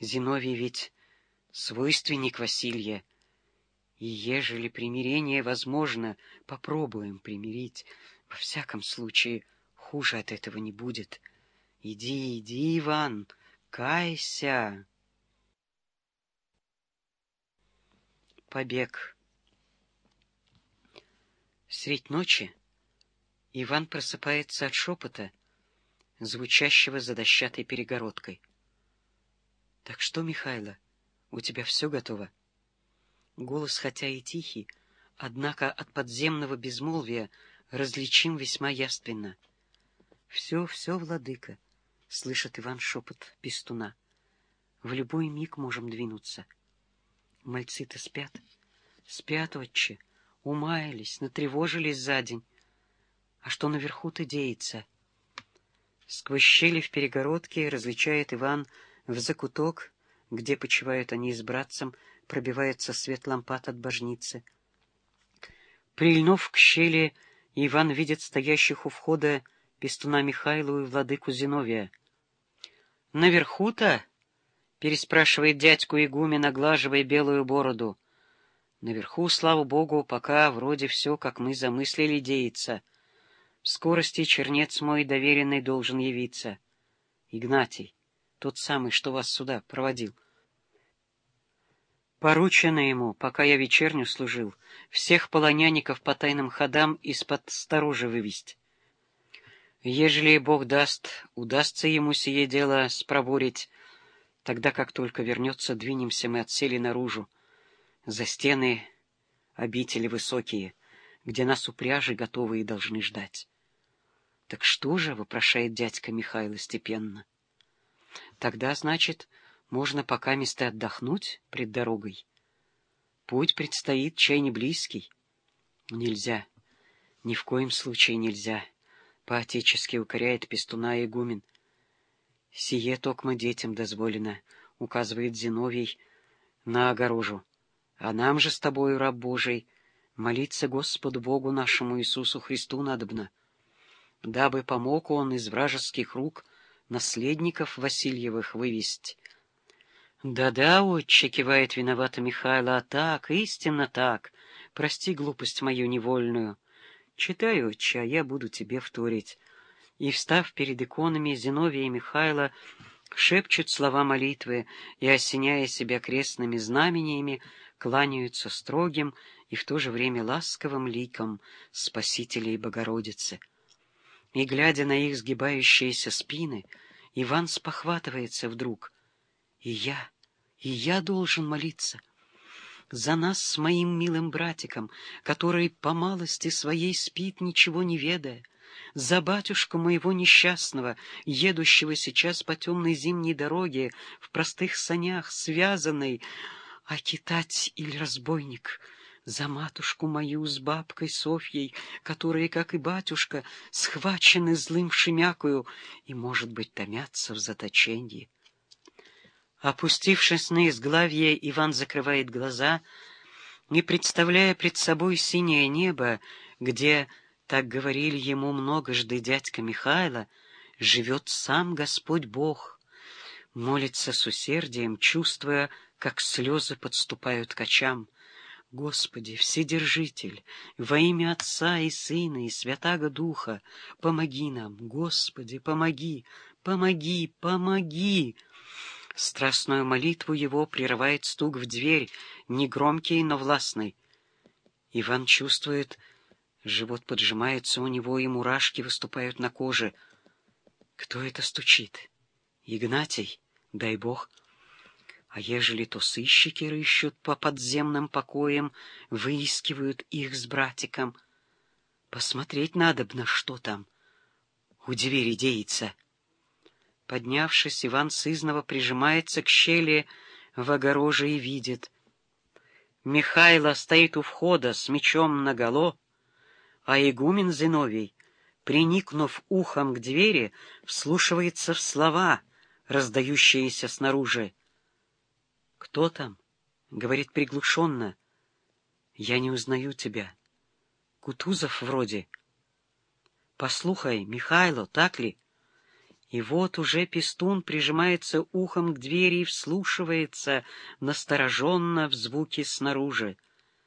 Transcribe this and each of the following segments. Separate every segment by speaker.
Speaker 1: Зиновий ведь свойственник Василия, и ежели примирение возможно, попробуем примирить. Во всяком случае, хуже от этого не будет. Иди, иди, Иван, кайся. Побег. Средь ночи Иван просыпается от шепота, звучащего за дощатой перегородкой. — Так что, Михайло, у тебя все готово? Голос, хотя и тихий, однако от подземного безмолвия различим весьма яственно. — Все, все, владыка, — слышит Иван шепот пестуна. — В любой миг можем двинуться. — Мальцы-то спят. Спят, отче. Умаялись, натревожились за день. А что наверху-то деется? Сквозь щели в перегородке различает Иван в закуток, где почивают они с братцем, пробивается свет лампад от божницы. Прильнув к щели, Иван видит стоящих у входа пестуна Михайлу и владыку Зиновия. «Наверху-то?» — переспрашивает дядьку игумен, оглаживая белую бороду. Наверху, слава богу, пока вроде все, как мы замыслили, деется. В скорости чернец мой доверенный должен явиться. Игнатий, тот самый, что вас сюда проводил. Поручено ему, пока я вечерню служил, всех полонянников по тайным ходам из-под сторожи вывести. Ежели Бог даст, удастся ему сие дело спроборить, Тогда, как только вернется, двинемся мы отсели наружу, за стены обители высокие, где нас упряжи готовые должны ждать. — Так что же, — вопрошает дядька Михайло степенно, — тогда, значит, можно пока места отдохнуть пред дорогой. Путь предстоит чай не близкий. Нельзя, ни в коем случае нельзя, — по-отечески укоряет пестуна игумен. Сие токмо детям дозволено, — указывает Зиновий на огорожу. А нам же с тобою, раб Божий, молиться Господу Богу нашему Иисусу Христу надобно, дабы помог он из вражеских рук наследников Васильевых вывести. «Да-да, отче», — кивает виновато Михайло, — «а так, истинно так. Прости глупость мою невольную. Читай, отче, а я буду тебе вторить» и, встав перед иконами Зиновия и Михайла, шепчут слова молитвы и, осеняя себя крестными знамениями, кланяются строгим и в то же время ласковым ликом Спасителя и Богородицы. И, глядя на их сгибающиеся спины, Иван спохватывается вдруг. «И я, и я должен молиться» за нас с моим милым братиком, который по малости своей спит, ничего не ведая, за батюшку моего несчастного, едущего сейчас по темной зимней дороге, в простых санях, связанной, а китать или разбойник, за матушку мою с бабкой Софьей, которые, как и батюшка, схвачены злым шемякою и, может быть, томятся в заточении. Опустившись на изглавье, Иван закрывает глаза и, представляя пред собой синее небо, где так говорили ему многожды дядька Михайло, живет сам Господь Бог. Молится с усердием, чувствуя, как слезы подступают к очам. Господи, Вседержитель, во имя Отца и Сына и Святаго Духа, помоги нам, Господи, помоги, помоги, помоги! Страстную молитву его прерывает стук в дверь, негромкий, но властный. Иван чувствует, Живот поджимается у него, и мурашки выступают на коже. Кто это стучит? Игнатий? Дай бог. А ежели то сыщики рыщут по подземным покоям, выискивают их с братиком. Посмотреть надо на что там. У двери деется. Поднявшись, Иван Сызнова прижимается к щели в огороже и видит. Михайло стоит у входа с мечом наголо, а игумен Зиновий, приникнув ухом к двери, вслушивается в слова, раздающиеся снаружи. — Кто там? — говорит приглушенно. — Я не узнаю тебя. Кутузов вроде. — Послухай, Михайло, так ли? И вот уже пестун прижимается ухом к двери и вслушивается настороженно в звуки снаружи.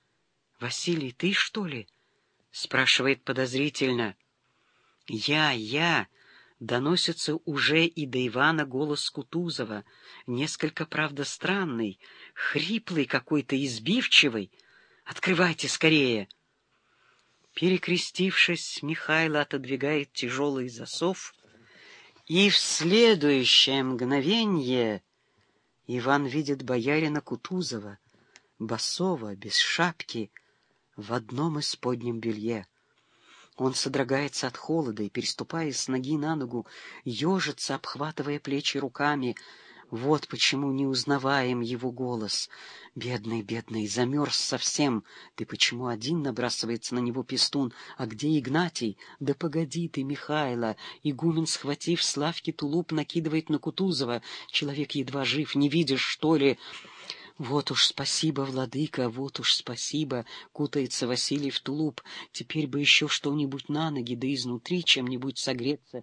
Speaker 1: — Василий, ты что ли? — спрашивает подозрительно. — Я, я! — доносится уже и до Ивана голос Кутузова, несколько, правда, странный, хриплый какой-то, избивчивый. — Открывайте скорее! Перекрестившись, Михайло отодвигает тяжелый засов — и в следующее мгновенье Иван видит боярина Кутузова, босого, без шапки, в одном из поднем белье. Он содрогается от холода и, переступая с ноги на ногу, ежится, обхватывая плечи руками, вот почему не узнаваем его голос. Бедный, бедный, замерз совсем. Ты почему один набрасывается на него пестун? А где Игнатий? Да погоди ты, Михайло. Игумен, схватив Славки тулуп, накидывает на Кутузова. Человек едва жив, не видишь, что ли? Вот уж спасибо, владыка, вот уж спасибо, кутается Василий в тулуп. Теперь бы еще что-нибудь на ноги, да изнутри чем-нибудь согреться.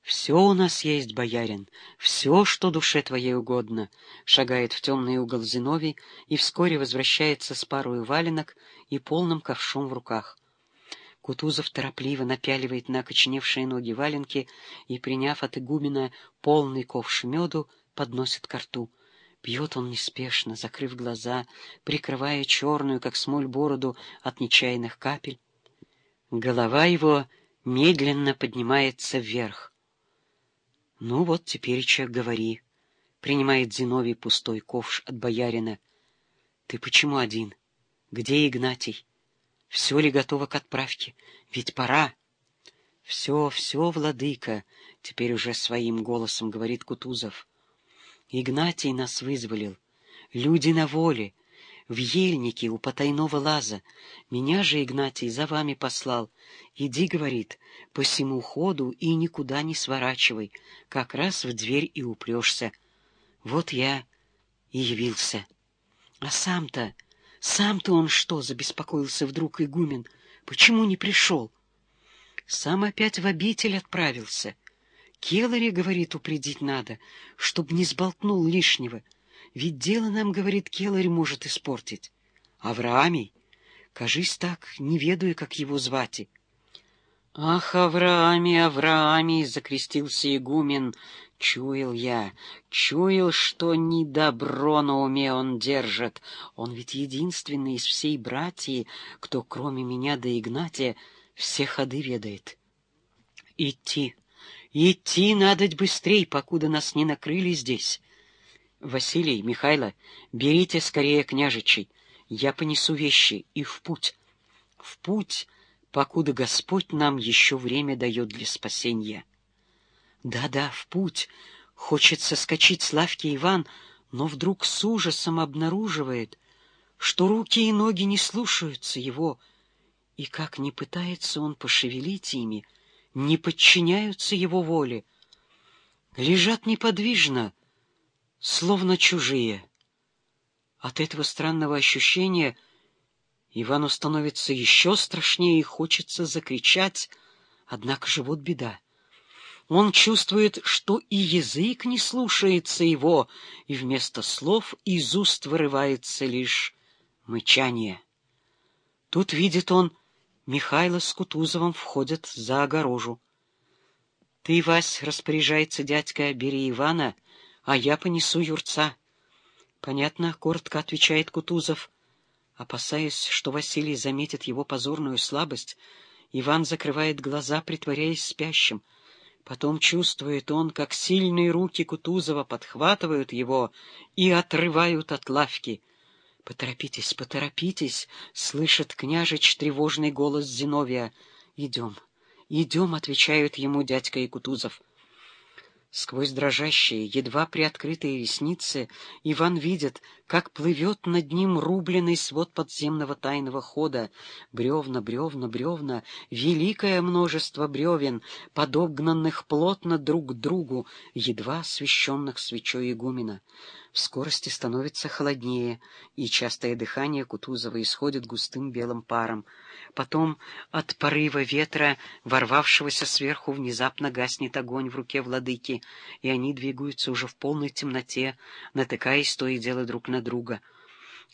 Speaker 1: «Все у нас есть, боярин, все, что душе твоей угодно», шагает в темный угол Зиновий и вскоре возвращается с парой валенок и полным ковшом в руках. Кутузов торопливо напяливает на окоченевшие ноги валенки и, приняв от игумена полный ковш меду, подносит ко рту. Пьет он неспешно, закрыв глаза, прикрывая черную, как смоль, бороду от нечаянных капель. Голова его медленно поднимается вверх. — Ну вот, теперь, че, говори, — принимает Зиновий пустой ковш от боярина. — Ты почему один? Где Игнатий? Все ли готово к отправке? Ведь пора. — Все, все, владыка, — теперь уже своим голосом говорит Кутузов. Игнатий нас вызволил. Люди на воле, в ельнике у потайного лаза. Меня же Игнатий за вами послал. Иди, говорит, по всему ходу и никуда не сворачивай, как раз в дверь и упрешься. Вот я и явился. А сам-то, сам-то он что, забеспокоился вдруг игумен, почему не пришел? Сам опять в обитель отправился. Келаре, говорит, упредить надо, чтоб не сболтнул лишнего — ведь дело нам, говорит, Келарь может испортить. Авраамий? Кажись так, не ведаю, как его звать. Ах, Авраамий, Авраамий, закрестился игумен, чуял я, чуял, что не добро на уме он держит. Он ведь единственный из всей братьи, кто, кроме меня да Игнатия, все ходы ведает. Идти, идти надо быстрей, покуда нас не накрыли здесь. Василий, Михайло, берите скорее княжичей, я понесу вещи и в путь. В путь, покуда Господь нам еще время дает для спасения. Да-да, в путь. Хочется скачать Славке Иван, но вдруг с ужасом обнаруживает, что руки и ноги не слушаются его, и как не пытается он пошевелить ими, не подчиняются его воле. Лежат неподвижно, словно чужие. От этого странного ощущения Ивану становится еще страшнее и хочется закричать, однако же вот беда. Он чувствует, что и язык не слушается его, и вместо слов из уст вырывается лишь мычание. Тут видит он, Михайло с Кутузовым входят за огорожу. — Ты, Вась, распоряжается дядька, бери Ивана — а я понесу юрца. — Понятно, — коротко отвечает Кутузов. Опасаясь, что Василий заметит его позорную слабость, Иван закрывает глаза, притворяясь спящим. Потом чувствует он, как сильные руки Кутузова подхватывают его и отрывают от лавки. — Поторопитесь, поторопитесь! — слышит княжич тревожный голос Зиновия. — Идем, идем, — отвечают ему дядька и Кутузов. Сквозь дрожащие, едва приоткрытые ресницы Иван видит, как плывет над ним рубленый свод подземного тайного хода. Бревна, бревна, бревна, великое множество бревен, подогнанных плотно друг к другу, едва освещенных свечой игумена. В скорости становится холоднее, и частое дыхание Кутузова исходит густым белым паром. Потом от порыва ветра, ворвавшегося сверху, внезапно гаснет огонь в руке владыки, и они двигаются уже в полной темноте, натыкаясь то и дело друг на друга —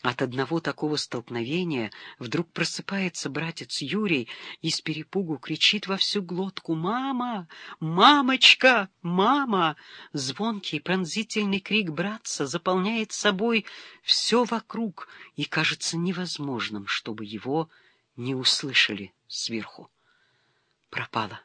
Speaker 1: от одного такого столкновения вдруг просыпается братец Юрий и с перепугу кричит во всю глотку «Мама! Мамочка! Мама!» Звонкий пронзительный крик братца заполняет собой все вокруг, и кажется невозможным, чтобы его не услышали сверху. Пропало.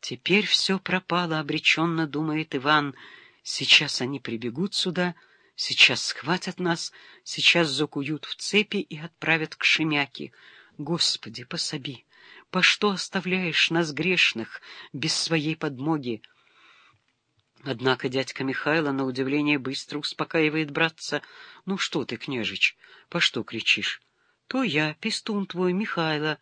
Speaker 1: Теперь все пропало, обреченно думает Иван. Сейчас они прибегут сюда — Сейчас схватят нас, сейчас закуют в цепи и отправят к Шемяке. Господи, пособи! По что оставляешь нас грешных без своей подмоги? Однако дядька Михайло, на удивление, быстро успокаивает братца. Ну что ты, княжич, по что кричишь? То я, пестун твой, Михайло.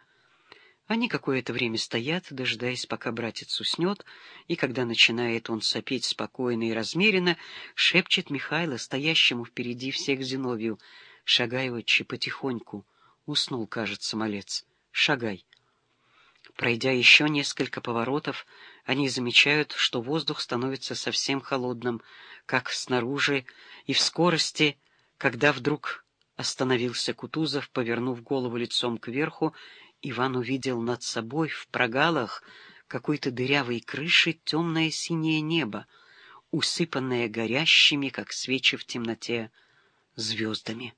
Speaker 1: Они какое-то время стоят, дожидаясь, пока братец уснет, и когда начинает он сопеть спокойно и размеренно, шепчет Михайло, стоящему впереди всех Зиновию, «Шагай, отче, потихоньку». Уснул, кажется, малец. «Шагай». Пройдя еще несколько поворотов, они замечают, что воздух становится совсем холодным, как снаружи, и в скорости, когда вдруг остановился Кутузов, повернув голову лицом кверху Иван увидел над собой в прогалах какой-то дырявой крыши темное синее небо, усыпанное горящими, как свечи в темноте, звездами.